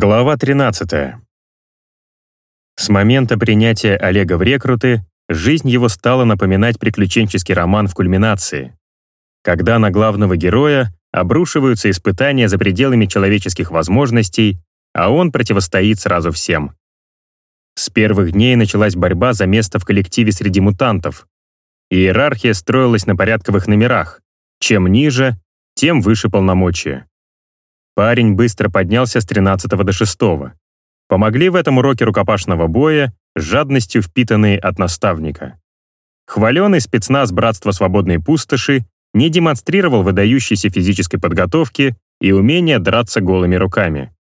Глава 13. С момента принятия Олега в рекруты жизнь его стала напоминать приключенческий роман в кульминации, когда на главного героя обрушиваются испытания за пределами человеческих возможностей, а он противостоит сразу всем. С первых дней началась борьба за место в коллективе среди мутантов. Иерархия строилась на порядковых номерах. Чем ниже, тем выше полномочия. Парень быстро поднялся с 13 до 6. Помогли в этом уроке рукопашного боя жадностью впитанные от наставника. Хваленый спецназ Братства Свободной Пустоши не демонстрировал выдающейся физической подготовки и умения драться голыми руками.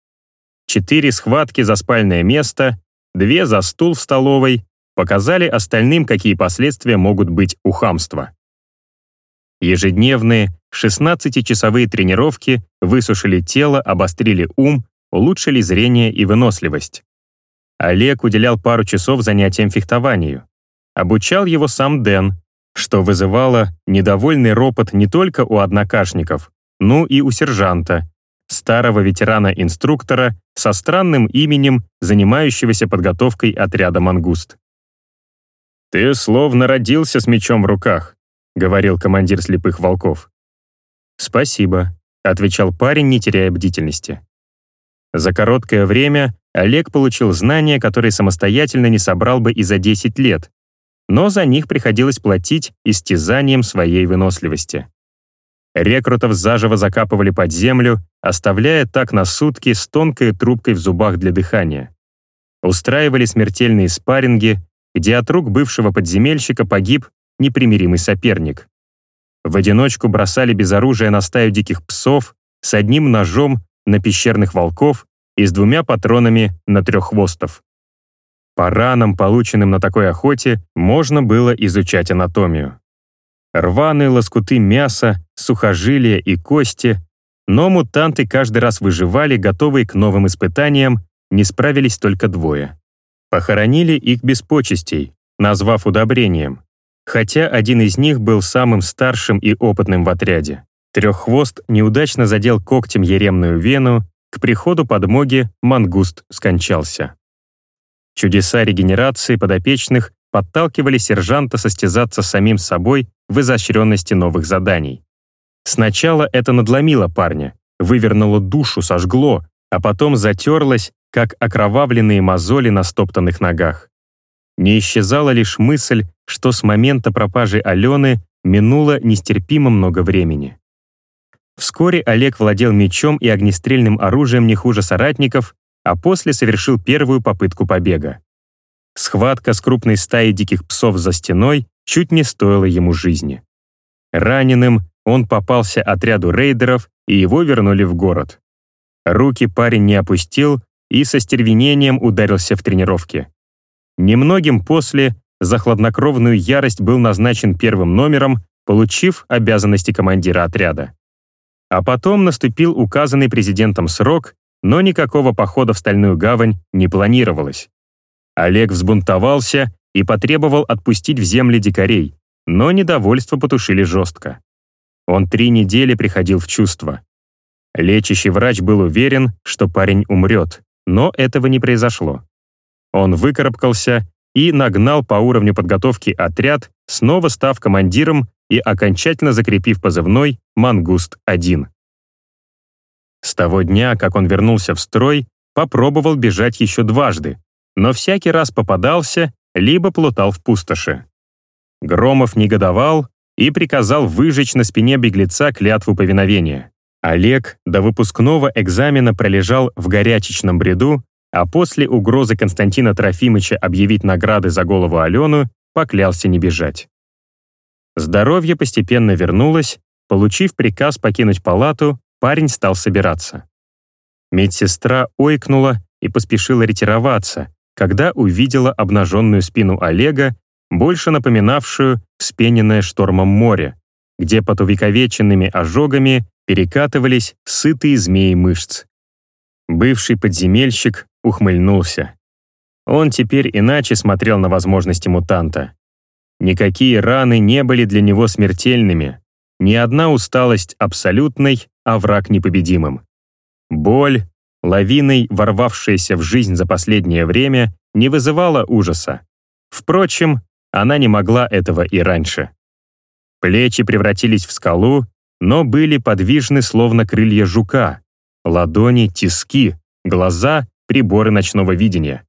Четыре схватки за спальное место, две за стул в столовой показали остальным, какие последствия могут быть у хамства. Ежедневные 16-часовые тренировки высушили тело, обострили ум, улучшили зрение и выносливость. Олег уделял пару часов занятиям фехтованию. Обучал его сам Дэн, что вызывало недовольный ропот не только у однокашников, но и у сержанта, старого ветерана-инструктора со странным именем, занимающегося подготовкой отряда «Мангуст». «Ты словно родился с мечом в руках», — говорил командир слепых волков. «Спасибо», — отвечал парень, не теряя бдительности. За короткое время Олег получил знания, которые самостоятельно не собрал бы и за 10 лет, но за них приходилось платить истязанием своей выносливости. Рекрутов заживо закапывали под землю, оставляя так на сутки с тонкой трубкой в зубах для дыхания. Устраивали смертельные спарринги, где от рук бывшего подземельщика погиб непримиримый соперник. В одиночку бросали без оружия на стаю диких псов с одним ножом на пещерных волков и с двумя патронами на треххвостов. По ранам, полученным на такой охоте, можно было изучать анатомию. Рваные лоскуты мяса, сухожилия и кости, но мутанты каждый раз выживали, готовые к новым испытаниям, не справились только двое. Похоронили их без почестей, назвав удобрением хотя один из них был самым старшим и опытным в отряде. Треххвост неудачно задел когтем еремную вену, к приходу подмоги мангуст скончался. Чудеса регенерации подопечных подталкивали сержанта состязаться с самим собой в изощренности новых заданий. Сначала это надломило парня, вывернуло душу, сожгло, а потом затерлось, как окровавленные мозоли на стоптанных ногах. Не исчезала лишь мысль, что с момента пропажи Алены минуло нестерпимо много времени. Вскоре Олег владел мечом и огнестрельным оружием не хуже соратников, а после совершил первую попытку побега. Схватка с крупной стаей диких псов за стеной чуть не стоила ему жизни. Раненым он попался отряду рейдеров, и его вернули в город. Руки парень не опустил и со стервенением ударился в тренировке. Немногим после за хладнокровную ярость был назначен первым номером, получив обязанности командира отряда. А потом наступил указанный президентом срок, но никакого похода в Стальную гавань не планировалось. Олег взбунтовался и потребовал отпустить в земли дикарей, но недовольство потушили жестко. Он три недели приходил в чувство. Лечащий врач был уверен, что парень умрет, но этого не произошло. Он выкарабкался и нагнал по уровню подготовки отряд, снова став командиром и окончательно закрепив позывной «Мангуст-1». С того дня, как он вернулся в строй, попробовал бежать еще дважды, но всякий раз попадался, либо плутал в пустоши. Громов негодовал и приказал выжечь на спине беглеца клятву повиновения. Олег до выпускного экзамена пролежал в горячечном бреду, а после угрозы Константина Трофимыча объявить награды за голову Алену поклялся не бежать. Здоровье постепенно вернулось, получив приказ покинуть палату, парень стал собираться. Медсестра ойкнула и поспешила ретироваться, когда увидела обнаженную спину Олега, больше напоминавшую вспененное штормом море, где под увековеченными ожогами перекатывались сытые змеи мышц. Бывший подземельщик ухмыльнулся. Он теперь иначе смотрел на возможности мутанта. Никакие раны не были для него смертельными, ни одна усталость абсолютной, а враг непобедимым. Боль лавиной ворвавшаяся в жизнь за последнее время, не вызывала ужаса. Впрочем, она не могла этого и раньше. Плечи превратились в скалу, но были подвижны, словно крылья жука. Ладони — тиски, глаза — приборы ночного видения.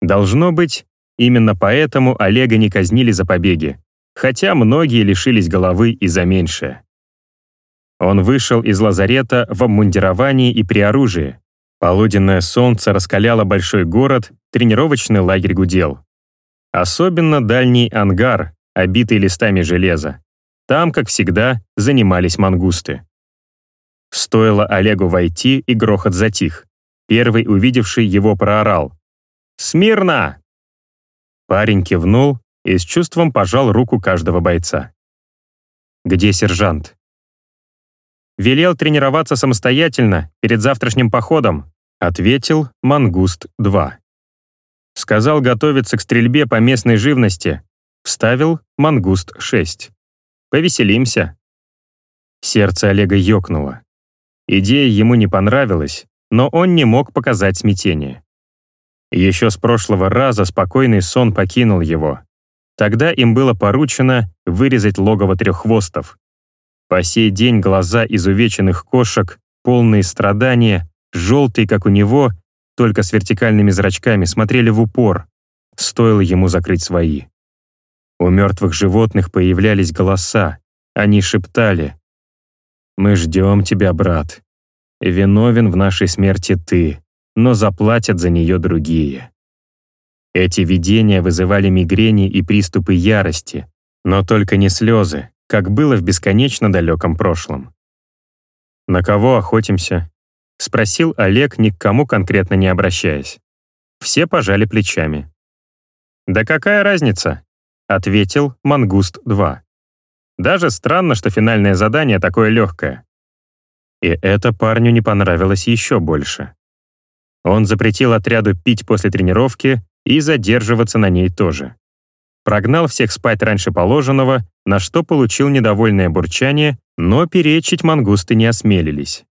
Должно быть, именно поэтому Олега не казнили за побеги, хотя многие лишились головы и за меньшее. Он вышел из лазарета в обмундировании и при оружии. Полуденное солнце раскаляло большой город, тренировочный лагерь гудел. Особенно дальний ангар, обитый листами железа. Там, как всегда, занимались мангусты. Стоило Олегу войти, и грохот затих. Первый, увидевший его, проорал. «Смирно!» Парень кивнул и с чувством пожал руку каждого бойца. «Где сержант?» «Велел тренироваться самостоятельно перед завтрашним походом», ответил Мангуст-2. Сказал готовиться к стрельбе по местной живности, вставил Мангуст-6. Повеселимся. Сердце Олега ёкнуло. Идея ему не понравилась, но он не мог показать смятение. Еще с прошлого раза спокойный сон покинул его. Тогда им было поручено вырезать логово треххвостов. По сей день глаза изувеченных кошек, полные страдания, желтые, как у него, только с вертикальными зрачками, смотрели в упор. Стоило ему закрыть свои. У мертвых животных появлялись голоса. Они шептали. «Мы ждем тебя, брат. Виновен в нашей смерти ты но заплатят за нее другие. Эти видения вызывали мигрени и приступы ярости, но только не слезы, как было в бесконечно далеком прошлом. «На кого охотимся?» — спросил Олег, ни к кому конкретно не обращаясь. Все пожали плечами. «Да какая разница?» — ответил Мангуст-2. «Даже странно, что финальное задание такое легкое». И это парню не понравилось еще больше. Он запретил отряду пить после тренировки и задерживаться на ней тоже. Прогнал всех спать раньше положенного, на что получил недовольное бурчание, но перечить мангусты не осмелились.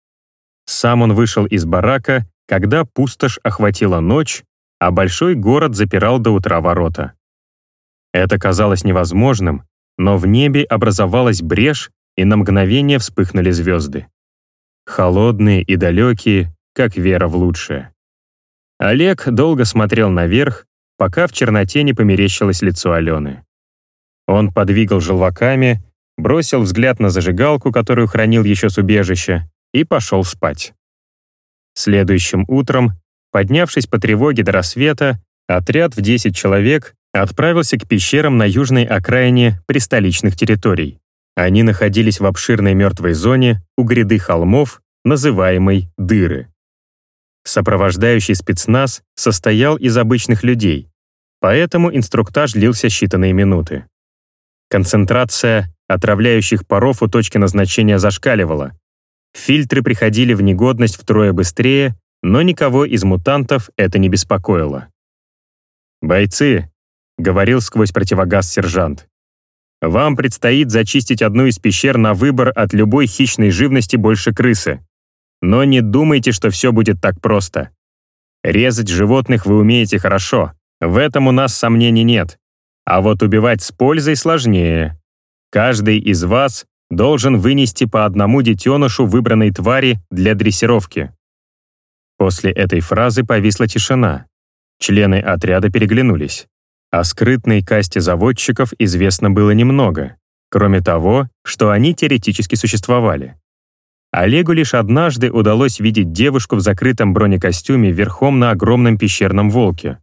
Сам он вышел из барака, когда пустошь охватила ночь, а большой город запирал до утра ворота. Это казалось невозможным, но в небе образовалась брешь, и на мгновение вспыхнули звезды. Холодные и далекие, как вера в лучшее. Олег долго смотрел наверх, пока в черноте не померещилось лицо Алены. Он подвигал желваками, бросил взгляд на зажигалку, которую хранил еще с убежища, и пошел спать. Следующим утром, поднявшись по тревоге до рассвета, отряд в 10 человек отправился к пещерам на южной окраине пристоличных территорий. Они находились в обширной мертвой зоне у гряды холмов, называемой Дыры. Сопровождающий спецназ состоял из обычных людей, поэтому инструктаж длился считанные минуты. Концентрация отравляющих паров у точки назначения зашкаливала. Фильтры приходили в негодность втрое быстрее, но никого из мутантов это не беспокоило. «Бойцы», — говорил сквозь противогаз сержант, «вам предстоит зачистить одну из пещер на выбор от любой хищной живности больше крысы. Но не думайте, что все будет так просто. Резать животных вы умеете хорошо, в этом у нас сомнений нет. А вот убивать с пользой сложнее. Каждый из вас должен вынести по одному детенышу выбранной твари для дрессировки. После этой фразы повисла тишина. Члены отряда переглянулись. О скрытной касте заводчиков известно было немного, кроме того, что они теоретически существовали. Олегу лишь однажды удалось видеть девушку в закрытом бронекостюме верхом на огромном пещерном волке.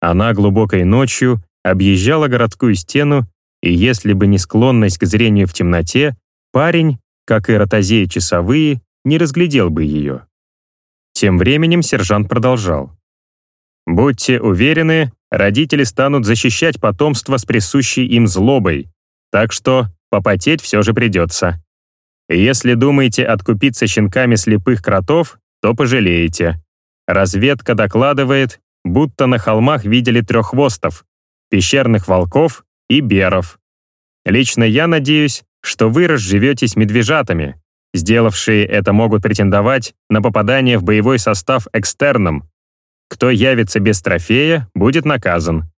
Она глубокой ночью объезжала городскую стену, и если бы не склонность к зрению в темноте, парень, как и ротозеи часовые, не разглядел бы ее. Тем временем сержант продолжал. «Будьте уверены, родители станут защищать потомство с присущей им злобой, так что попотеть все же придется. Если думаете откупиться щенками слепых кротов, то пожалеете. Разведка докладывает, будто на холмах видели треххвостов, пещерных волков и беров. Лично я надеюсь, что вы разживетесь медвежатами, сделавшие это могут претендовать на попадание в боевой состав экстерном. Кто явится без трофея, будет наказан.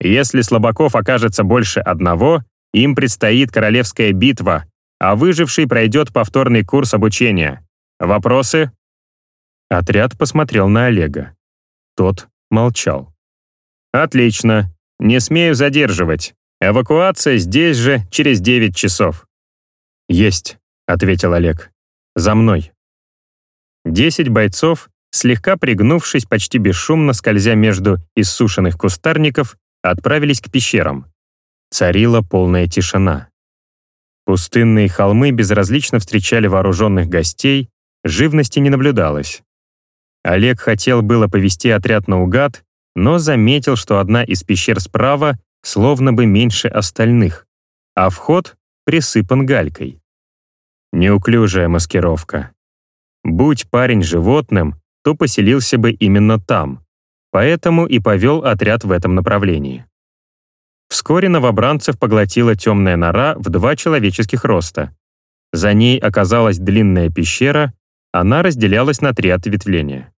Если слабаков окажется больше одного, им предстоит королевская битва, а выживший пройдет повторный курс обучения. Вопросы? Отряд посмотрел на Олега. Тот молчал. «Отлично. Не смею задерживать. Эвакуация здесь же через 9 часов». «Есть», — ответил Олег. «За мной». Десять бойцов, слегка пригнувшись почти бесшумно, скользя между иссушенных кустарников, отправились к пещерам. Царила полная тишина. Пустынные холмы безразлично встречали вооруженных гостей, живности не наблюдалось. Олег хотел было повести отряд наугад, но заметил, что одна из пещер справа словно бы меньше остальных, а вход присыпан галькой. Неуклюжая маскировка. Будь парень животным, то поселился бы именно там, поэтому и повел отряд в этом направлении. Вскоре новобранцев поглотила темная нора в два человеческих роста. За ней оказалась длинная пещера, она разделялась на три ответвления.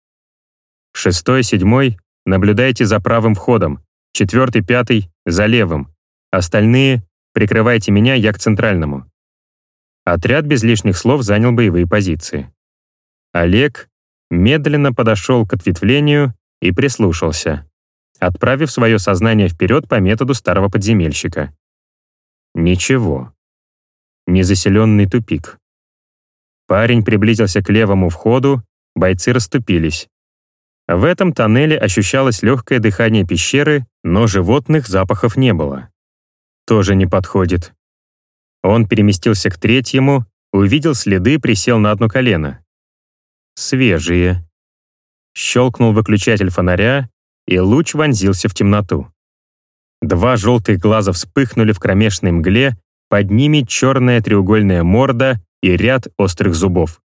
Шестой, седьмой — наблюдайте за правым входом, четвертый, пятый — за левым. Остальные — прикрывайте меня, я к центральному. Отряд без лишних слов занял боевые позиции. Олег медленно подошел к ответвлению и прислушался, отправив свое сознание вперед по методу старого подземельщика. Ничего. Незаселенный тупик. Парень приблизился к левому входу, бойцы расступились. В этом тоннеле ощущалось легкое дыхание пещеры, но животных запахов не было. Тоже не подходит. Он переместился к третьему, увидел следы, присел на одно колено. Свежие. Щелкнул выключатель фонаря, и луч вонзился в темноту. Два желтых глаза вспыхнули в кромешной мгле, под ними черная треугольная морда и ряд острых зубов.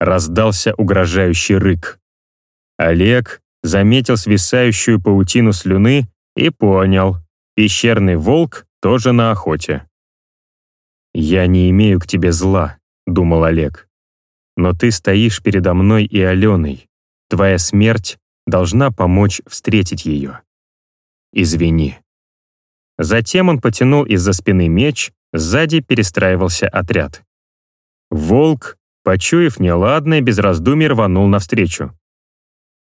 Раздался угрожающий рык. Олег заметил свисающую паутину слюны и понял, пещерный волк тоже на охоте. «Я не имею к тебе зла», — думал Олег. «Но ты стоишь передо мной и Аленой. Твоя смерть должна помочь встретить ее. Извини». Затем он потянул из-за спины меч, сзади перестраивался отряд. Волк, почуяв неладное, без раздумий рванул навстречу.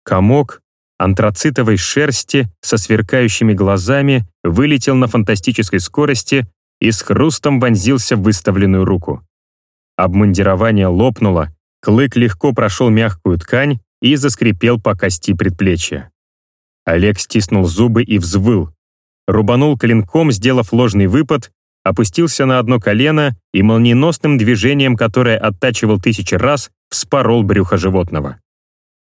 Комок антрацитовой шерсти со сверкающими глазами вылетел на фантастической скорости и с хрустом вонзился в выставленную руку. Обмундирование лопнуло, клык легко прошел мягкую ткань и заскрипел по кости предплечья. Олег стиснул зубы и взвыл. Рубанул клинком, сделав ложный выпад, опустился на одно колено и молниеносным движением, которое оттачивал тысячи раз, вспорол брюхо животного.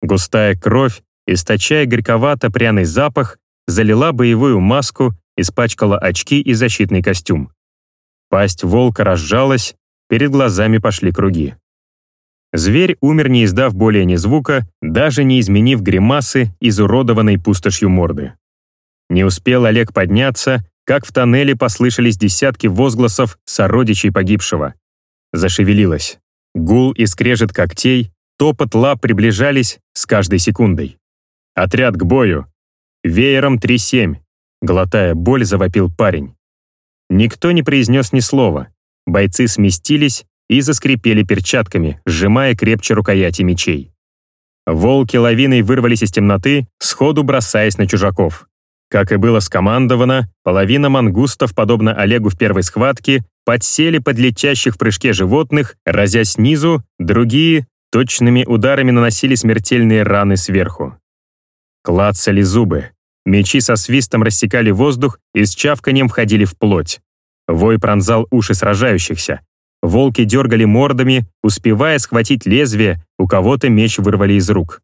Густая кровь, источая горьковато-пряный запах, залила боевую маску, испачкала очки и защитный костюм. Пасть волка разжалась, перед глазами пошли круги. Зверь умер, не издав более ни звука, даже не изменив гримасы, изуродованной пустошью морды. Не успел Олег подняться, как в тоннеле послышались десятки возгласов сородичей погибшего. Зашевелилось. Гул и скрежет когтей, топот лап приближались с каждой секундой. «Отряд к бою!» «Веером 3-7», глотая боль, завопил парень. Никто не произнес ни слова. Бойцы сместились, и заскрипели перчатками, сжимая крепче рукояти мечей. Волки лавиной вырвались из темноты, сходу бросаясь на чужаков. Как и было скомандовано, половина мангустов, подобно Олегу в первой схватке, подсели под летящих в прыжке животных, разя снизу, другие точными ударами наносили смертельные раны сверху. Клацали зубы. Мечи со свистом рассекали воздух и с чавканием входили в плоть. Вой пронзал уши сражающихся, Волки дергали мордами, успевая схватить лезвие, у кого-то меч вырвали из рук.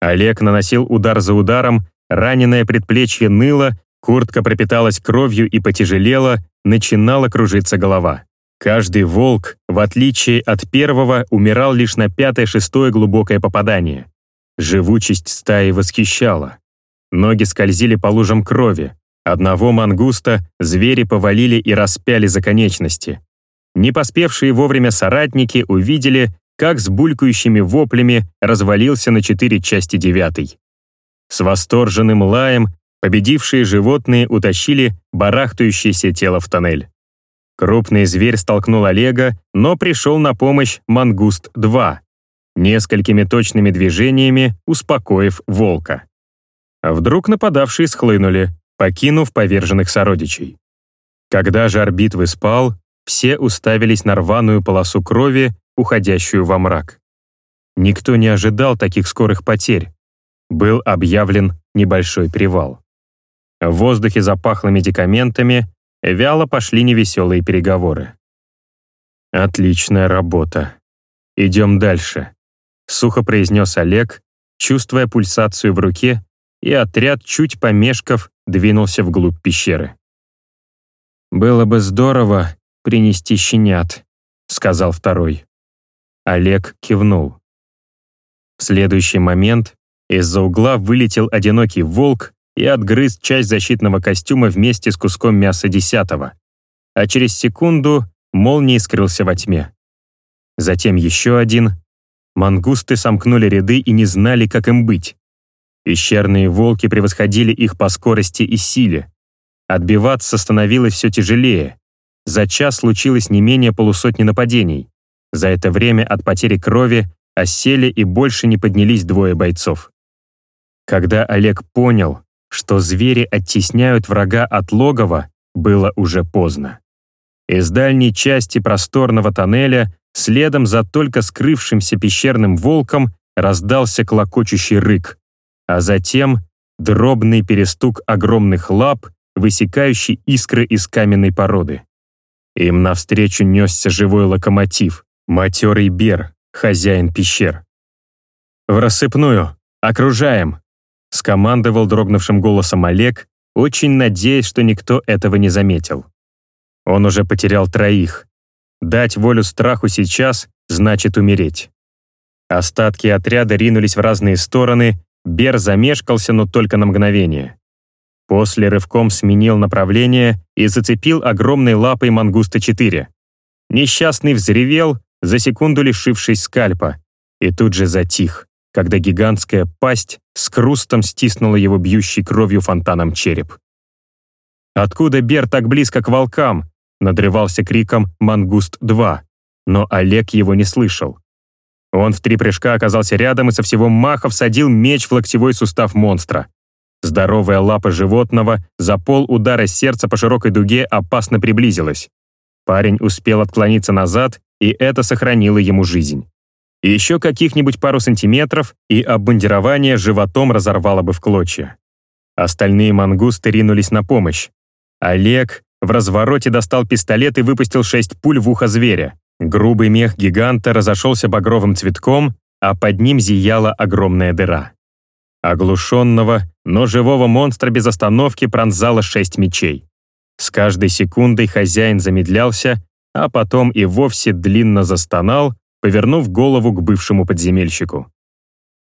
Олег наносил удар за ударом, раненое предплечье ныло, куртка пропиталась кровью и потяжелела, начинала кружиться голова. Каждый волк, в отличие от первого, умирал лишь на пятое-шестое глубокое попадание. Живучесть стаи восхищала. Ноги скользили по лужам крови. Одного мангуста звери повалили и распяли за конечности. не поспевшие вовремя соратники увидели, как с булькающими воплями развалился на четыре части девятый. С восторженным лаем победившие животные утащили барахтающееся тело в тоннель. Крупный зверь столкнул Олега, но пришел на помощь Мангуст-2, несколькими точными движениями успокоив волка. Вдруг нападавшие схлынули, покинув поверженных сородичей. Когда жар битвы спал, все уставились на рваную полосу крови, уходящую во мрак. Никто не ожидал таких скорых потерь. Был объявлен небольшой привал. В воздухе запахло медикаментами, вяло пошли невеселые переговоры. «Отличная работа. Идем дальше», — сухо произнес Олег, чувствуя пульсацию в руке, и отряд, чуть помешков, двинулся вглубь пещеры. «Было бы здорово принести щенят», — сказал второй. Олег кивнул. В следующий момент из-за угла вылетел одинокий волк и отгрыз часть защитного костюма вместе с куском мяса десятого, а через секунду молнией скрылся во тьме. Затем еще один. Мангусты сомкнули ряды и не знали, как им быть. Пещерные волки превосходили их по скорости и силе. Отбиваться становилось все тяжелее. За час случилось не менее полусотни нападений. За это время от потери крови осели и больше не поднялись двое бойцов. Когда Олег понял, что звери оттесняют врага от логова, было уже поздно. Из дальней части просторного тоннеля, следом за только скрывшимся пещерным волком, раздался клокочущий рык, а затем дробный перестук огромных лап, высекающий искры из каменной породы. Им навстречу несся живой локомотив, Матерый Бер, хозяин пещер. «В рассыпную! Окружаем!» скомандовал дрогнувшим голосом Олег, очень надеясь, что никто этого не заметил. Он уже потерял троих. Дать волю страху сейчас значит умереть. Остатки отряда ринулись в разные стороны, Бер замешкался, но только на мгновение. После рывком сменил направление и зацепил огромной лапой мангуста-4. Несчастный взревел, за секунду лишившись скальпа, и тут же затих, когда гигантская пасть с крустом стиснула его бьющий кровью фонтаном череп. «Откуда Бер так близко к волкам?» надрывался криком «Мангуст-2», но Олег его не слышал. Он в три прыжка оказался рядом и со всего маха всадил меч в локтевой сустав монстра. Здоровая лапа животного за пол удара сердца по широкой дуге опасно приблизилась. Парень успел отклониться назад и это сохранило ему жизнь. Еще каких-нибудь пару сантиметров, и обмундирование животом разорвало бы в клочья. Остальные мангусты ринулись на помощь. Олег в развороте достал пистолет и выпустил шесть пуль в ухо зверя. Грубый мех гиганта разошелся багровым цветком, а под ним зияла огромная дыра. Оглушенного, но живого монстра без остановки пронзало шесть мечей. С каждой секундой хозяин замедлялся, а потом и вовсе длинно застонал, повернув голову к бывшему подземельщику.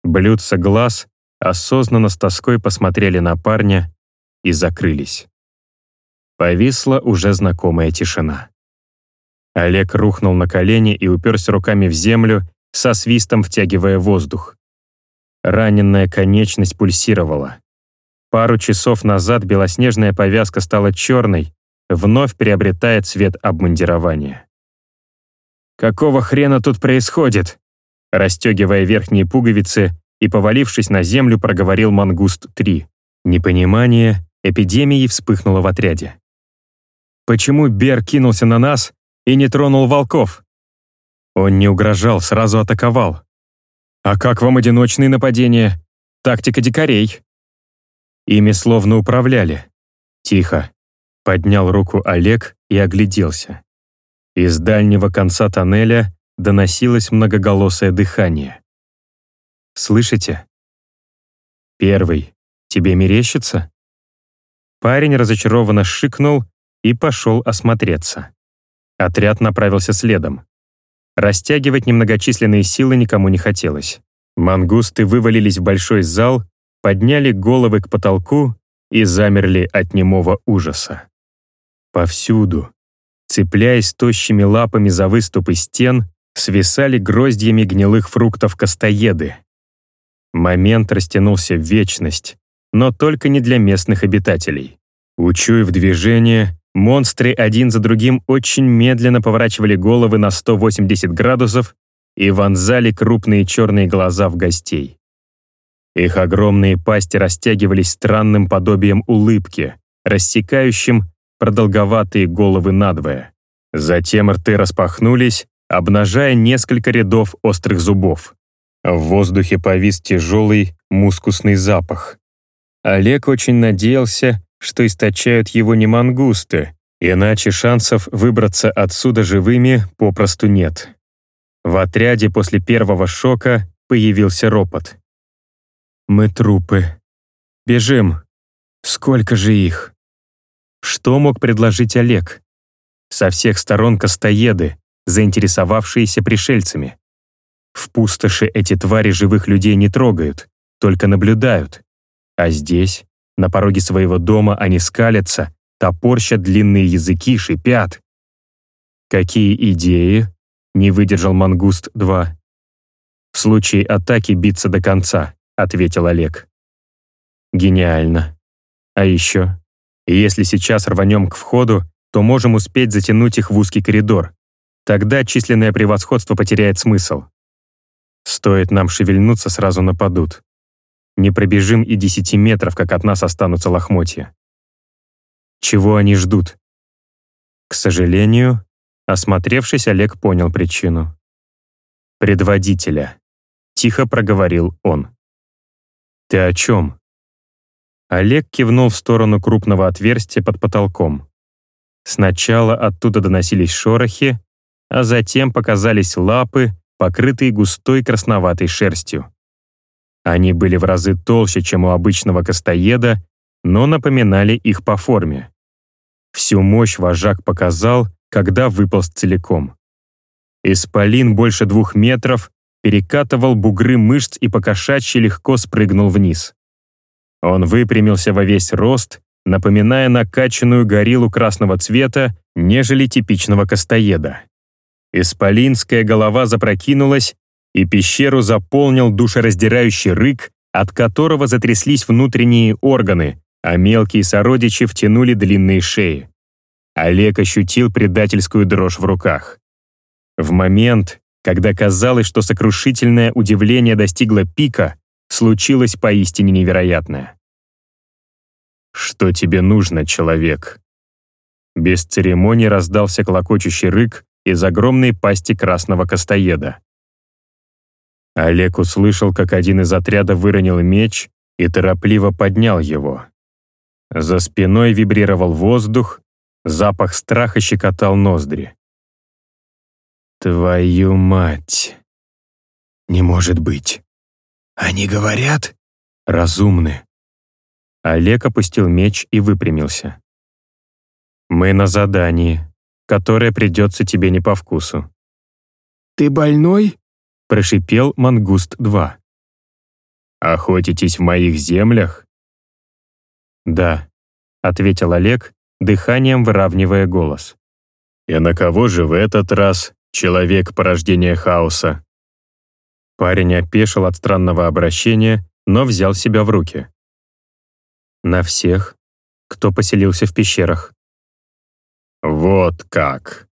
Блюдца глаз осознанно с тоской посмотрели на парня и закрылись. Повисла уже знакомая тишина. Олег рухнул на колени и уперся руками в землю, со свистом втягивая воздух. Раненная конечность пульсировала. Пару часов назад белоснежная повязка стала черной, вновь приобретает цвет обмундирования. «Какого хрена тут происходит?» Растегивая верхние пуговицы и повалившись на землю, проговорил Мангуст-3. Непонимание эпидемией вспыхнуло в отряде. «Почему Бер кинулся на нас и не тронул волков?» Он не угрожал, сразу атаковал. «А как вам одиночные нападения? Тактика дикарей?» Ими словно управляли. Тихо, Поднял руку Олег и огляделся. Из дальнего конца тоннеля доносилось многоголосое дыхание. «Слышите?» «Первый. Тебе мерещится?» Парень разочарованно шикнул и пошел осмотреться. Отряд направился следом. Растягивать немногочисленные силы никому не хотелось. Мангусты вывалились в большой зал, подняли головы к потолку и замерли от немого ужаса. Повсюду, цепляясь тощими лапами за выступы стен, свисали гроздьями гнилых фруктов костоеды. Момент растянулся в вечность, но только не для местных обитателей. Учуяв движение, монстры один за другим очень медленно поворачивали головы на 180 градусов и вонзали крупные черные глаза в гостей. Их огромные пасти растягивались странным подобием улыбки, рассекающим продолговатые головы надвое. Затем рты распахнулись, обнажая несколько рядов острых зубов. В воздухе повис тяжелый мускусный запах. Олег очень надеялся, что источают его не мангусты, иначе шансов выбраться отсюда живыми попросту нет. В отряде после первого шока появился ропот. «Мы трупы. Бежим. Сколько же их?» Что мог предложить Олег? Со всех сторон костоеды, заинтересовавшиеся пришельцами. В пустоши эти твари живых людей не трогают, только наблюдают. А здесь, на пороге своего дома, они скалятся, топорщат длинные языки, шипят. «Какие идеи?» — не выдержал Мангуст-2. «В случае атаки биться до конца», — ответил Олег. «Гениально. А еще, если сейчас рванем к входу, то можем успеть затянуть их в узкий коридор. Тогда численное превосходство потеряет смысл. Стоит нам шевельнуться, сразу нападут. Не пробежим и десяти метров, как от нас останутся лохмотья. Чего они ждут? К сожалению, осмотревшись, Олег понял причину. «Предводителя», — тихо проговорил он. «Ты о чем?» Олег кивнул в сторону крупного отверстия под потолком. Сначала оттуда доносились шорохи, а затем показались лапы, покрытые густой красноватой шерстью. Они были в разы толще, чем у обычного костоеда, но напоминали их по форме. Всю мощь вожак показал, когда выполз целиком. Исполин больше двух метров перекатывал бугры мышц и покошачьи легко спрыгнул вниз. Он выпрямился во весь рост, напоминая накачанную гориллу красного цвета, нежели типичного костоеда. Исполинская голова запрокинулась, и пещеру заполнил душераздирающий рык, от которого затряслись внутренние органы, а мелкие сородичи втянули длинные шеи. Олег ощутил предательскую дрожь в руках. В момент, когда казалось, что сокрушительное удивление достигло пика, случилось поистине невероятное. «Что тебе нужно, человек?» Без церемонии раздался клокочущий рык из огромной пасти красного костоеда. Олег услышал, как один из отряда выронил меч и торопливо поднял его. За спиной вибрировал воздух, запах страха щекотал ноздри. «Твою мать! Не может быть! Они говорят?» «Разумны!» Олег опустил меч и выпрямился. «Мы на задании, которое придется тебе не по вкусу». «Ты больной?» — прошипел Мангуст-2. «Охотитесь в моих землях?» «Да», — ответил Олег, дыханием выравнивая голос. «И на кого же в этот раз человек порождения хаоса?» Парень опешил от странного обращения, но взял себя в руки. «На всех, кто поселился в пещерах». «Вот как!»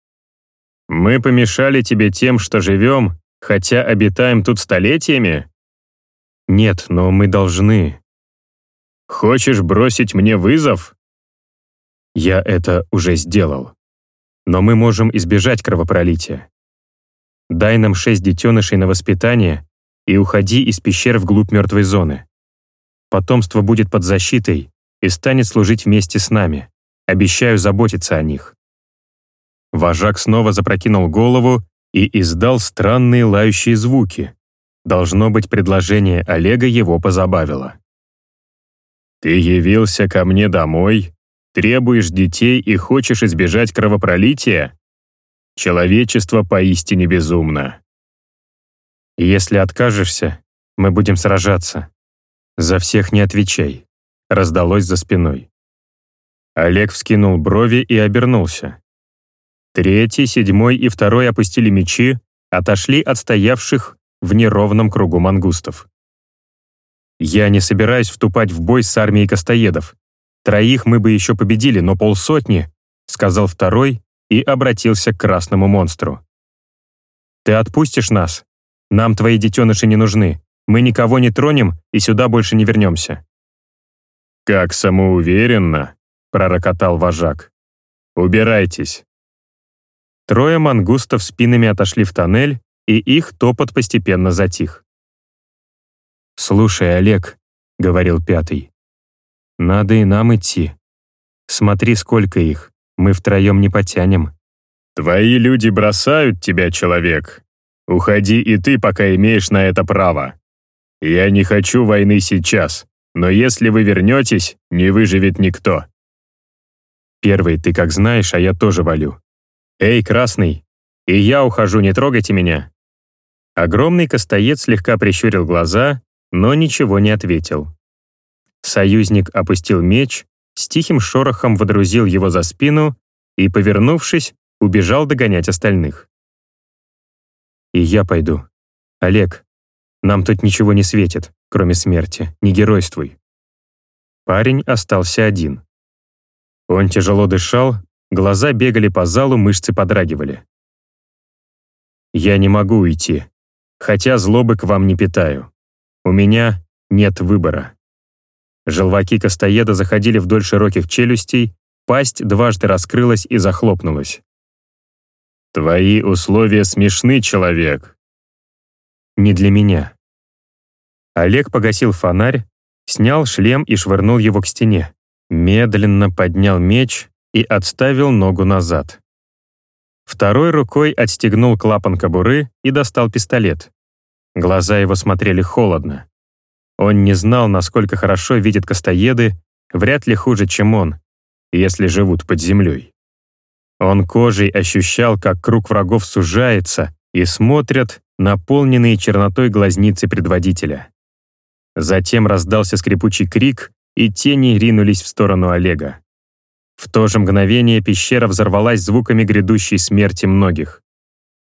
«Мы помешали тебе тем, что живем, хотя обитаем тут столетиями?» «Нет, но мы должны». «Хочешь бросить мне вызов?» «Я это уже сделал. Но мы можем избежать кровопролития. Дай нам шесть детенышей на воспитание и уходи из пещер вглубь мертвой зоны. Потомство будет под защитой и станет служить вместе с нами. Обещаю заботиться о них». Вожак снова запрокинул голову и издал странные лающие звуки. Должно быть, предложение Олега его позабавило. «Ты явился ко мне домой, требуешь детей и хочешь избежать кровопролития? Человечество поистине безумно». «Если откажешься, мы будем сражаться. За всех не отвечай», — раздалось за спиной. Олег вскинул брови и обернулся. Третий, седьмой и второй опустили мечи, отошли от стоявших в неровном кругу мангустов. Я не собираюсь вступать в бой с армией костоедов. Троих мы бы еще победили, но полсотни, сказал второй и обратился к красному монстру. Ты отпустишь нас? Нам твои детеныши не нужны. Мы никого не тронем и сюда больше не вернемся. Как самоуверенно, пророкотал вожак. Убирайтесь. Трое мангустов спинами отошли в тоннель, и их топот постепенно затих. «Слушай, Олег», — говорил пятый, — «надо и нам идти. Смотри, сколько их, мы втроем не потянем». «Твои люди бросают тебя, человек. Уходи и ты, пока имеешь на это право. Я не хочу войны сейчас, но если вы вернетесь, не выживет никто». «Первый, ты как знаешь, а я тоже валю. «Эй, красный! И я ухожу, не трогайте меня!» Огромный костоед слегка прищурил глаза, но ничего не ответил. Союзник опустил меч, с тихим шорохом водрузил его за спину и, повернувшись, убежал догонять остальных. «И я пойду. Олег, нам тут ничего не светит, кроме смерти, не геройствуй». Парень остался один. Он тяжело дышал, Глаза бегали по залу, мышцы подрагивали. «Я не могу уйти, хотя злобы к вам не питаю. У меня нет выбора». Желваки Костоеда заходили вдоль широких челюстей, пасть дважды раскрылась и захлопнулась. «Твои условия смешны, человек». «Не для меня». Олег погасил фонарь, снял шлем и швырнул его к стене. Медленно поднял меч, и отставил ногу назад. Второй рукой отстегнул клапан кобуры и достал пистолет. Глаза его смотрели холодно. Он не знал, насколько хорошо видят костоеды, вряд ли хуже, чем он, если живут под землей. Он кожей ощущал, как круг врагов сужается и смотрят наполненные чернотой глазницы предводителя. Затем раздался скрипучий крик, и тени ринулись в сторону Олега. В то же мгновение пещера взорвалась звуками грядущей смерти многих.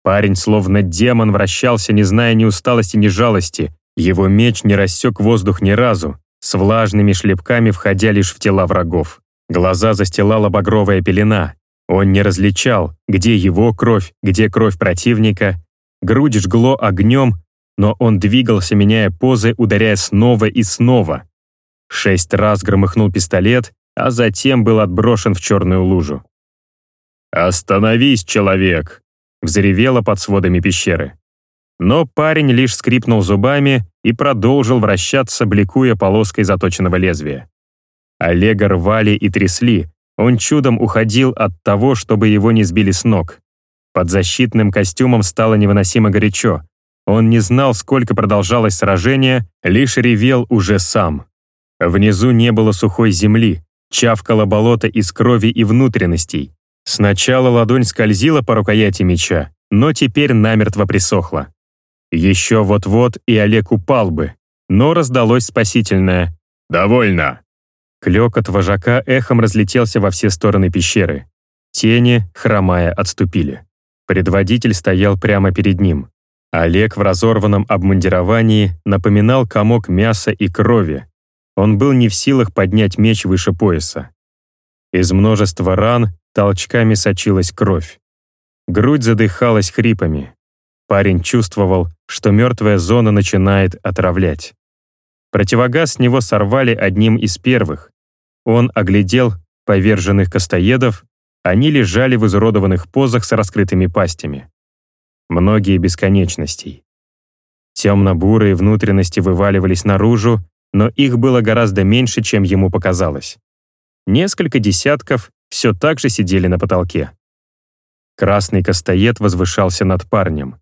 Парень, словно демон, вращался, не зная ни усталости, ни жалости. Его меч не рассек воздух ни разу, с влажными шлепками входя лишь в тела врагов. Глаза застилала багровая пелена. Он не различал, где его кровь, где кровь противника. Грудь жгло огнем, но он двигался, меняя позы, ударяя снова и снова. Шесть раз громыхнул пистолет, а затем был отброшен в черную лужу. «Остановись, человек!» — взревело под сводами пещеры. Но парень лишь скрипнул зубами и продолжил вращаться, бликуя полоской заточенного лезвия. Олега рвали и трясли, он чудом уходил от того, чтобы его не сбили с ног. Под защитным костюмом стало невыносимо горячо. Он не знал, сколько продолжалось сражение, лишь ревел уже сам. Внизу не было сухой земли, Чавкало болото из крови и внутренностей. Сначала ладонь скользила по рукояти меча, но теперь намертво присохла. Еще вот-вот и Олег упал бы, но раздалось спасительное «Довольно!». Клёкот вожака эхом разлетелся во все стороны пещеры. Тени, хромая, отступили. Предводитель стоял прямо перед ним. Олег в разорванном обмундировании напоминал комок мяса и крови, он был не в силах поднять меч выше пояса. Из множества ран толчками сочилась кровь. Грудь задыхалась хрипами. Парень чувствовал, что мертвая зона начинает отравлять. Противогаз с него сорвали одним из первых. Он оглядел поверженных костоедов, они лежали в изуродованных позах с раскрытыми пастями. Многие бесконечностей. Темно-бурые внутренности вываливались наружу, но их было гораздо меньше, чем ему показалось. Несколько десятков все так же сидели на потолке. Красный костоед возвышался над парнем.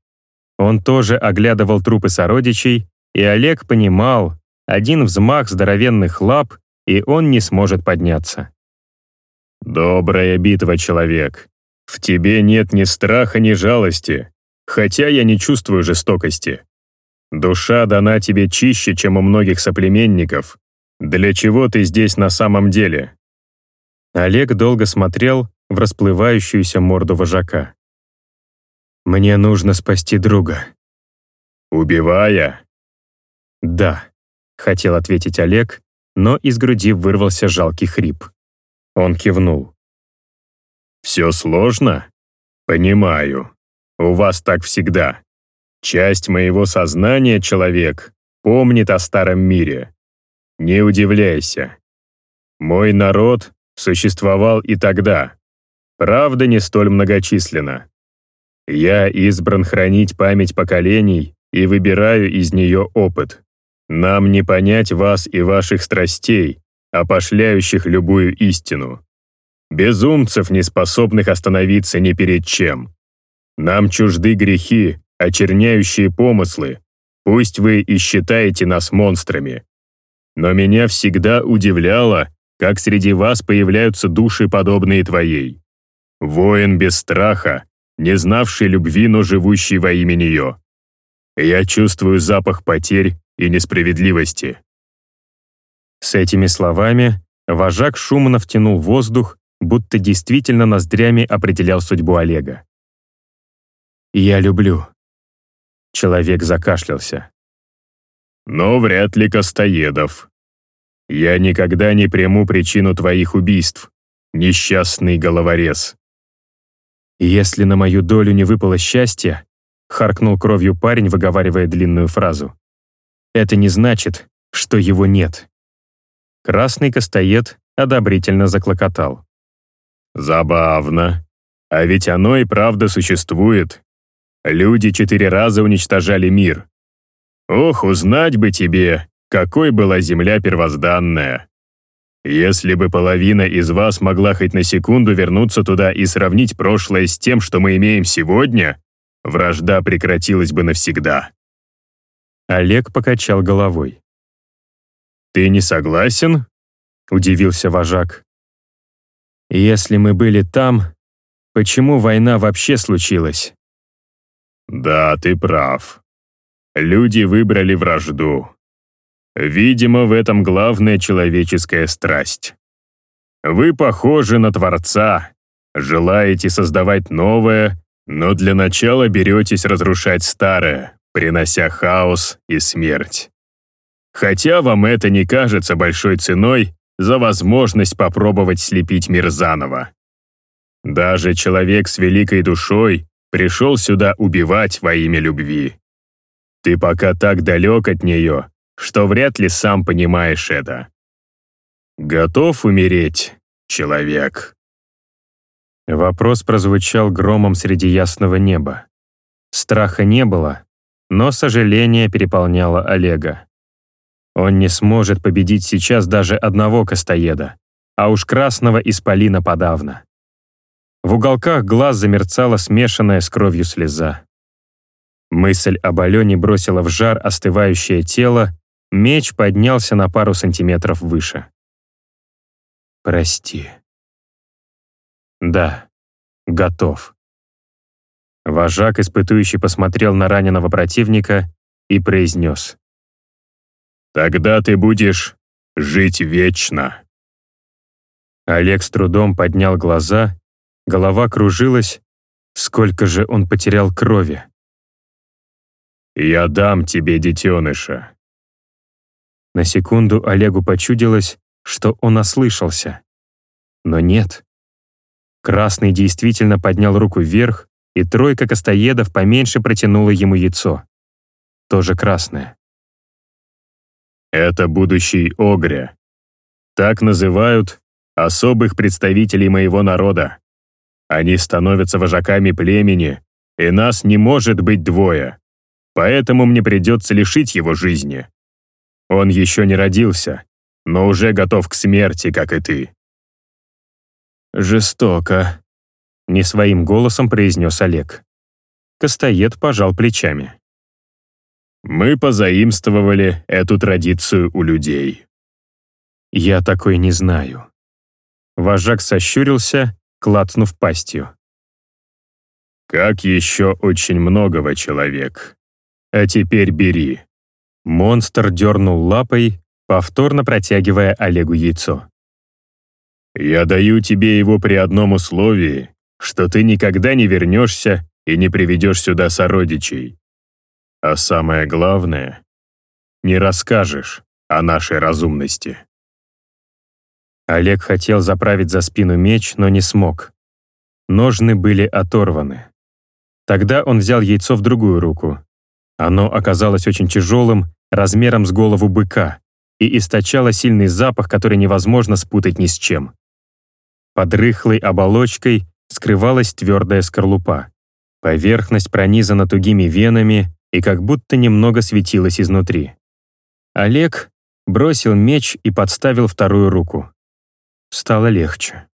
Он тоже оглядывал трупы сородичей, и Олег понимал, один взмах здоровенных лап, и он не сможет подняться. «Добрая битва, человек. В тебе нет ни страха, ни жалости, хотя я не чувствую жестокости. Душа дана тебе чище, чем у многих соплеменников. Для чего ты здесь на самом деле?» Олег долго смотрел, в расплывающуюся морду вожака. «Мне нужно спасти друга». «Убивая?» «Да», — хотел ответить Олег, но из груди вырвался жалкий хрип. Он кивнул. «Все сложно? Понимаю. У вас так всегда. Часть моего сознания, человек, помнит о старом мире. Не удивляйся. Мой народ существовал и тогда. Правда, не столь многочисленно. Я избран хранить память поколений и выбираю из нее опыт. Нам не понять вас и ваших страстей, опошляющих любую истину. Безумцев, не способных остановиться ни перед чем. Нам чужды грехи, очерняющие помыслы. Пусть вы и считаете нас монстрами. Но меня всегда удивляло, как среди вас появляются души, подобные твоей. Воин без страха, не знавший любви, но живущий во имя нее. Я чувствую запах потерь и несправедливости». С этими словами вожак шумно втянул воздух, будто действительно ноздрями определял судьбу Олега. «Я люблю». Человек закашлялся. «Но вряд ли Костоедов. Я никогда не приму причину твоих убийств, несчастный головорез». «Если на мою долю не выпало счастье», — харкнул кровью парень, выговаривая длинную фразу, это не значит, что его нет. Красный костоед одобрительно заклокотал. Забавно. А ведь оно и правда существует. Люди четыре раза уничтожали мир. Ох, узнать бы тебе, какой была земля первозданная. Если бы половина из вас могла хоть на секунду вернуться туда и сравнить прошлое с тем, что мы имеем сегодня, вражда прекратилась бы навсегда. Олег покачал головой. «Ты не согласен?» — удивился вожак. «Если мы были там, почему война вообще случилась?» «Да, ты прав. Люди выбрали вражду. Видимо, в этом главная человеческая страсть. Вы похожи на Творца, желаете создавать новое, но для начала беретесь разрушать старое принося хаос и смерть. Хотя вам это не кажется большой ценой за возможность попробовать слепить мир заново. Даже человек с великой душой пришел сюда убивать во имя любви. Ты пока так далек от нее, что вряд ли сам понимаешь это. Готов умереть, человек?» Вопрос прозвучал громом среди ясного неба. Страха не было, но сожаление переполняло Олега. Он не сможет победить сейчас даже одного костоеда, а уж красного исполина подавно. В уголках глаз замерцала смешанная с кровью слеза. Мысль об Алене бросила в жар остывающее тело, меч поднялся на пару сантиметров выше. «Прости». «Да, готов». Вожак, испытующий, посмотрел на раненого противника и произнес. «Тогда ты будешь жить вечно». Олег с трудом поднял глаза, голова кружилась. Сколько же он потерял крови? «Я дам тебе детеныша». На секунду Олегу почудилось, что он ослышался. Но нет. Красный действительно поднял руку вверх, и тройка костоедов поменьше протянула ему яйцо. Тоже красное. «Это будущий Огря. Так называют особых представителей моего народа. Они становятся вожаками племени, и нас не может быть двое, поэтому мне придется лишить его жизни. Он еще не родился, но уже готов к смерти, как и ты». «Жестоко», не своим голосом произнес Олег. Костоед пожал плечами. Мы позаимствовали эту традицию у людей. Я такой не знаю. Вожак сощурился, клацнув пастью. Как еще очень многого человек. А теперь бери. Монстр дернул лапой, повторно протягивая Олегу яйцо. «Я даю тебе его при одном условии, что ты никогда не вернешься и не приведешь сюда сородичей. А самое главное, не расскажешь о нашей разумности». Олег хотел заправить за спину меч, но не смог. Ножны были оторваны. Тогда он взял яйцо в другую руку. Оно оказалось очень тяжелым, размером с голову быка, и источало сильный запах, который невозможно спутать ни с чем. Под рыхлой оболочкой скрывалась твердая скорлупа. Поверхность пронизана тугими венами и как будто немного светилась изнутри. Олег бросил меч и подставил вторую руку. Стало легче.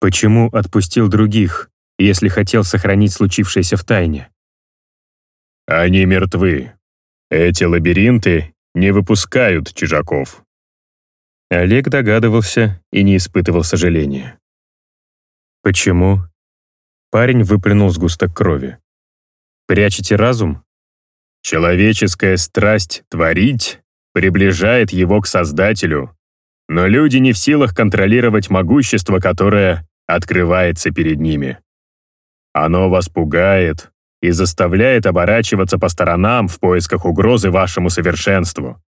Почему отпустил других, если хотел сохранить случившееся в тайне? Они мертвы. Эти лабиринты не выпускают чужаков. Олег догадывался и не испытывал сожаления. Почему? Парень выплюнул сгусток крови. Прячете разум? Человеческая страсть творить приближает его к Создателю, но люди не в силах контролировать могущество, которое открывается перед ними. Оно вас пугает и заставляет оборачиваться по сторонам в поисках угрозы вашему совершенству.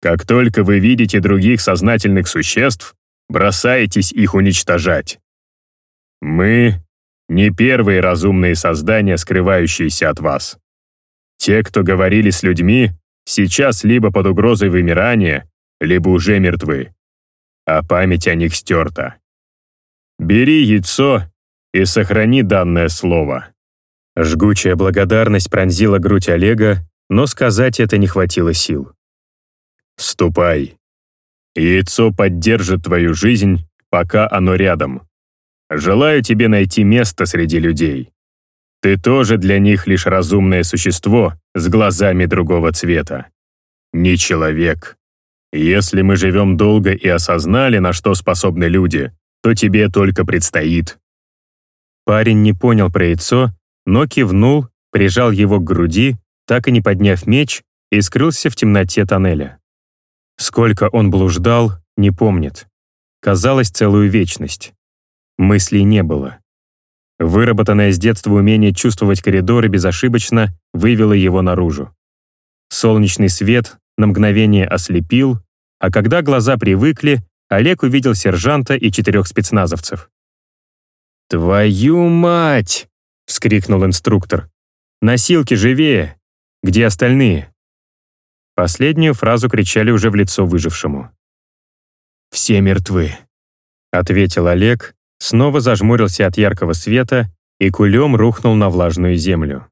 Как только вы видите других сознательных существ, бросаетесь их уничтожать. Мы — не первые разумные создания, скрывающиеся от вас. Те, кто говорили с людьми, сейчас либо под угрозой вымирания, либо уже мертвы а память о них стерта. Бери яйцо и сохрани данное слово. Жгучая благодарность пронзила грудь Олега, но сказать это не хватило сил. «Ступай. Яйцо поддержит твою жизнь, пока оно рядом. Желаю тебе найти место среди людей. Ты тоже для них лишь разумное существо с глазами другого цвета. Не человек. Если мы живем долго и осознали, на что способны люди, то тебе только предстоит». Парень не понял про яйцо, но кивнул, прижал его к груди, так и не подняв меч, и скрылся в темноте тоннеля. Сколько он блуждал, не помнит. Казалось, целую вечность. Мыслей не было. Выработанное с детства умение чувствовать коридоры безошибочно вывело его наружу. Солнечный свет на мгновение ослепил, а когда глаза привыкли, Олег увидел сержанта и четырех спецназовцев. «Твою мать!» — вскрикнул инструктор. «Носилки живее! Где остальные?» Последнюю фразу кричали уже в лицо выжившему. «Все мертвы», — ответил Олег, снова зажмурился от яркого света и кулем рухнул на влажную землю.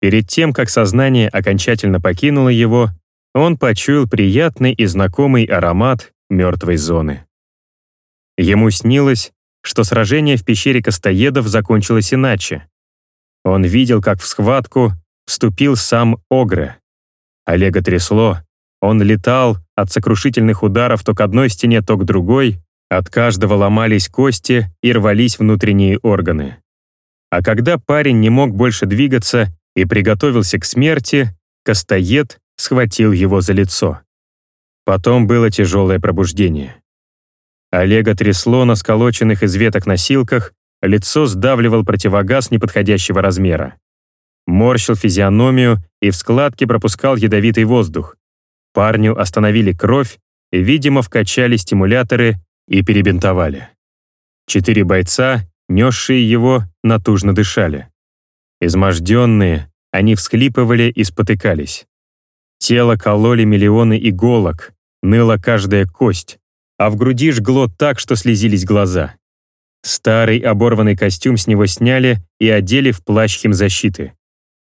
Перед тем, как сознание окончательно покинуло его, он почуял приятный и знакомый аромат мертвой зоны. Ему снилось, что сражение в пещере Костоедов закончилось иначе. Он видел, как в схватку вступил сам Огре. Олега трясло, он летал от сокрушительных ударов то к одной стене, то к другой, от каждого ломались кости и рвались внутренние органы. А когда парень не мог больше двигаться и приготовился к смерти, Костоед схватил его за лицо. Потом было тяжелое пробуждение. Олега трясло на сколоченных из веток носилках, лицо сдавливал противогаз неподходящего размера. Морщил физиономию и в складке пропускал ядовитый воздух. Парню остановили кровь, видимо, вкачали стимуляторы и перебинтовали. Четыре бойца, несшие его, натужно дышали. Изможденные, они всхлипывали и спотыкались. Тело кололи миллионы иголок, ныла каждая кость, а в груди жгло так, что слезились глаза. Старый оборванный костюм с него сняли и одели в плащ химзащиты.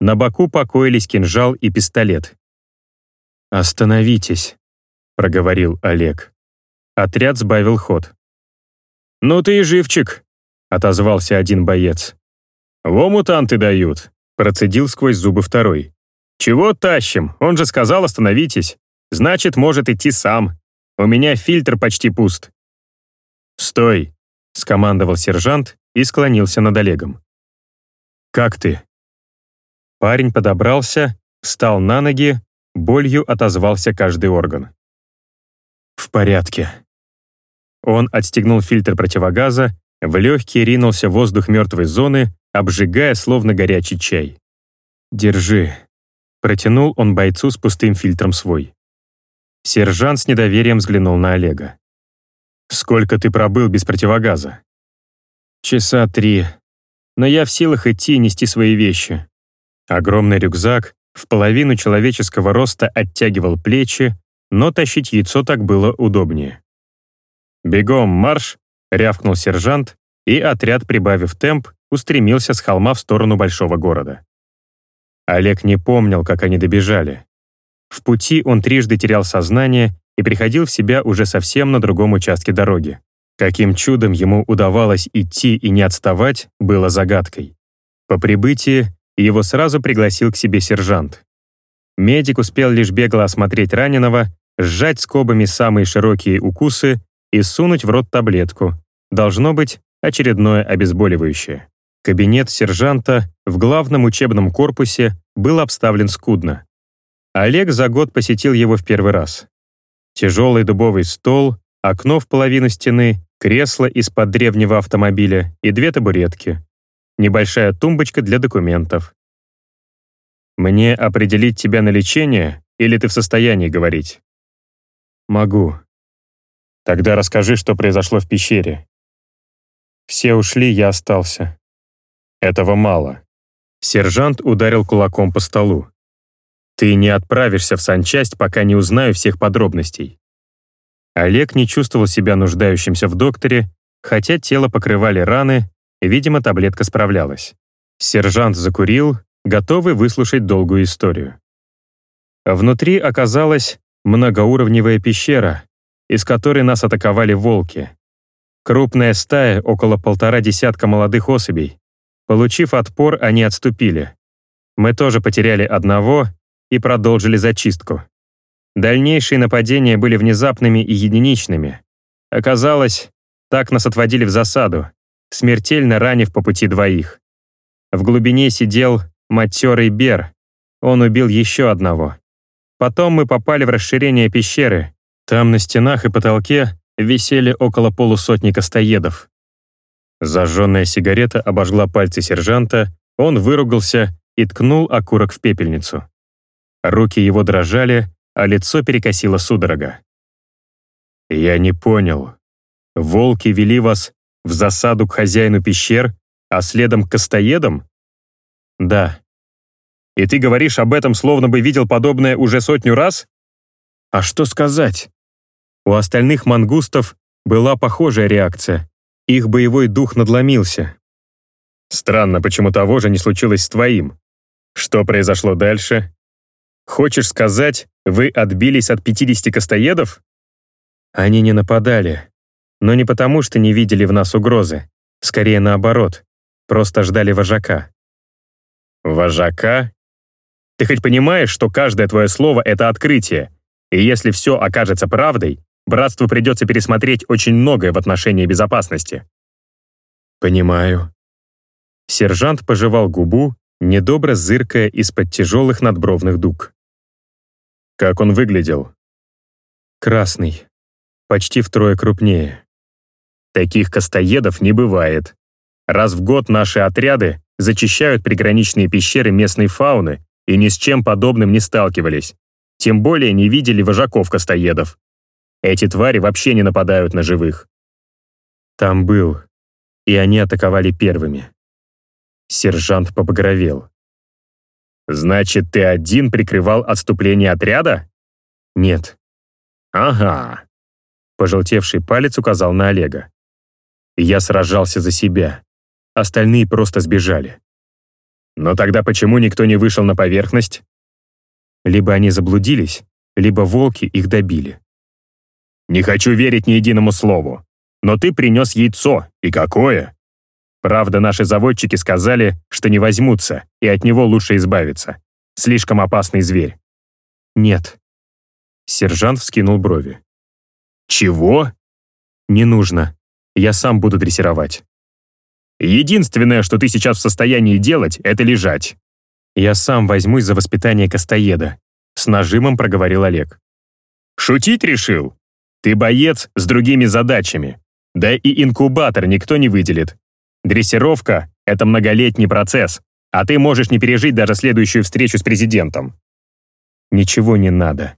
На боку покоились кинжал и пистолет. «Остановитесь», — проговорил Олег. Отряд сбавил ход. «Ну ты и живчик», — отозвался один боец. «Во мутанты дают», — процедил сквозь зубы второй. «Чего тащим? Он же сказал, остановитесь. Значит, может идти сам. У меня фильтр почти пуст». «Стой!» — скомандовал сержант и склонился над Олегом. «Как ты?» Парень подобрался, встал на ноги, болью отозвался каждый орган. «В порядке». Он отстегнул фильтр противогаза, в легкие ринулся воздух мертвой зоны, обжигая словно горячий чай. «Держи», — протянул он бойцу с пустым фильтром свой. Сержант с недоверием взглянул на Олега. «Сколько ты пробыл без противогаза?» «Часа три. Но я в силах идти и нести свои вещи». Огромный рюкзак в половину человеческого роста оттягивал плечи, но тащить яйцо так было удобнее. «Бегом, марш!» — рявкнул сержант, и отряд, прибавив темп, устремился с холма в сторону большого города. Олег не помнил, как они добежали. В пути он трижды терял сознание и приходил в себя уже совсем на другом участке дороги. Каким чудом ему удавалось идти и не отставать, было загадкой. По прибытии его сразу пригласил к себе сержант. Медик успел лишь бегло осмотреть раненого, сжать скобами самые широкие укусы и сунуть в рот таблетку. Должно быть, очередное обезболивающее. Кабинет сержанта в главном учебном корпусе был обставлен скудно. Олег за год посетил его в первый раз. Тяжелый дубовый стол, окно в половину стены, кресло из-под древнего автомобиля и две табуретки. Небольшая тумбочка для документов. «Мне определить тебя на лечение или ты в состоянии говорить?» «Могу», Тогда расскажи, что произошло в пещере. Все ушли, я остался. Этого мало. Сержант ударил кулаком по столу. Ты не отправишься в санчасть, пока не узнаю всех подробностей. Олег не чувствовал себя нуждающимся в докторе, хотя тело покрывали раны, и, видимо, таблетка справлялась. Сержант закурил, готовый выслушать долгую историю. Внутри оказалась многоуровневая пещера, из которой нас атаковали волки. Крупная стая, около полтора десятка молодых особей. Получив отпор, они отступили. Мы тоже потеряли одного и продолжили зачистку. Дальнейшие нападения были внезапными и единичными. Оказалось, так нас отводили в засаду, смертельно ранив по пути двоих. В глубине сидел матерый Бер. Он убил еще одного. Потом мы попали в расширение пещеры, там на стенах и потолке висели около полусотни костоедов. Зажженная сигарета обожгла пальцы сержанта, он выругался и ткнул окурок в пепельницу. Руки его дрожали, а лицо перекосило судорога. «Я не понял. Волки вели вас в засаду к хозяину пещер, а следом к костоедам?» «Да». «И ты говоришь об этом, словно бы видел подобное уже сотню раз?» «А что сказать? У остальных мангустов была похожая реакция. Их боевой дух надломился. Странно, почему того же не случилось с твоим. Что произошло дальше? Хочешь сказать, вы отбились от 50 костоедов? Они не нападали. Но не потому, что не видели в нас угрозы. Скорее наоборот. Просто ждали вожака. Вожака? Ты хоть понимаешь, что каждое твое слово — это открытие? И если все окажется правдой, Братству придется пересмотреть очень многое в отношении безопасности. Понимаю. Сержант пожевал губу, недобро зыркая из-под тяжелых надбровных дуг. Как он выглядел? Красный. Почти втрое крупнее. Таких костоедов не бывает. Раз в год наши отряды зачищают приграничные пещеры местной фауны и ни с чем подобным не сталкивались. Тем более не видели вожаков костоедов. Эти твари вообще не нападают на живых. Там был, и они атаковали первыми. Сержант побагровел. «Значит, ты один прикрывал отступление отряда?» «Нет». «Ага». Пожелтевший палец указал на Олега. «Я сражался за себя. Остальные просто сбежали». «Но тогда почему никто не вышел на поверхность?» Либо они заблудились, либо волки их добили. Не хочу верить ни единому слову. Но ты принес яйцо, и какое? Правда, наши заводчики сказали, что не возьмутся, и от него лучше избавиться. Слишком опасный зверь. Нет. Сержант вскинул брови. Чего? Не нужно. Я сам буду дрессировать. Единственное, что ты сейчас в состоянии делать, это лежать. Я сам возьмусь за воспитание костоеда. С нажимом проговорил Олег. Шутить решил? Ты боец с другими задачами. Да и инкубатор никто не выделит. Дрессировка — это многолетний процесс, а ты можешь не пережить даже следующую встречу с президентом. Ничего не надо.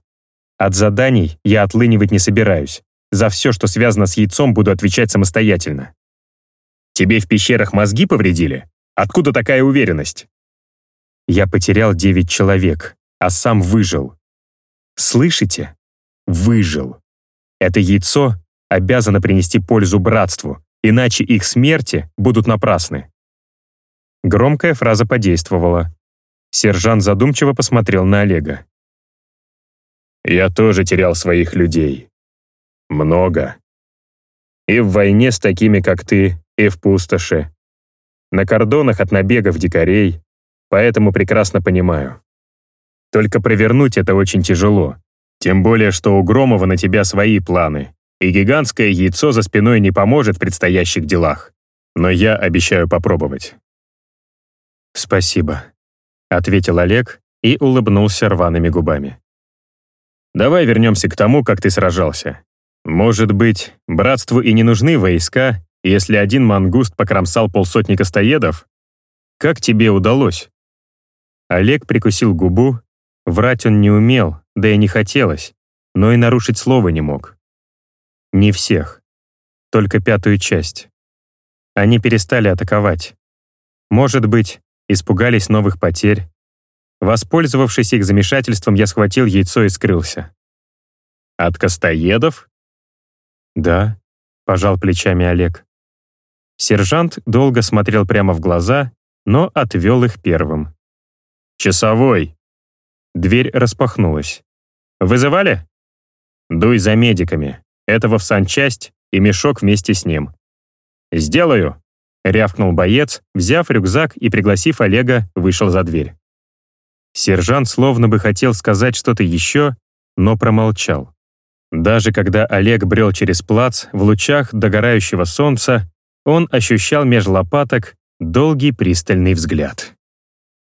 От заданий я отлынивать не собираюсь. За все, что связано с яйцом, буду отвечать самостоятельно. Тебе в пещерах мозги повредили? Откуда такая уверенность? Я потерял девять человек, а сам выжил. Слышите? Выжил. Это яйцо обязано принести пользу братству, иначе их смерти будут напрасны. Громкая фраза подействовала. Сержант задумчиво посмотрел на Олега. «Я тоже терял своих людей. Много. И в войне с такими, как ты, и в пустоши. На кордонах от набегов дикарей, поэтому прекрасно понимаю. Только провернуть это очень тяжело. Тем более, что у Громова на тебя свои планы, и гигантское яйцо за спиной не поможет в предстоящих делах. Но я обещаю попробовать. «Спасибо», — ответил Олег и улыбнулся рваными губами. «Давай вернемся к тому, как ты сражался. Может быть, братству и не нужны войска, если один мангуст покромсал полсотни костоедов? Как тебе удалось?» Олег прикусил губу. Врать он не умел, да и не хотелось, но и нарушить слово не мог. Не всех. Только пятую часть. Они перестали атаковать. Может быть, испугались новых потерь. Воспользовавшись их замешательством, я схватил яйцо и скрылся. «От костоедов?» «Да», — пожал плечами Олег. Сержант долго смотрел прямо в глаза, но отвел их первым. «Часовой!» Дверь распахнулась. «Вызывали?» «Дуй за медиками. Этого в санчасть и мешок вместе с ним». «Сделаю», — рявкнул боец, взяв рюкзак и, пригласив Олега, вышел за дверь. Сержант словно бы хотел сказать что-то еще, но промолчал. Даже когда Олег брел через плац в лучах догорающего солнца, он ощущал меж лопаток долгий пристальный взгляд.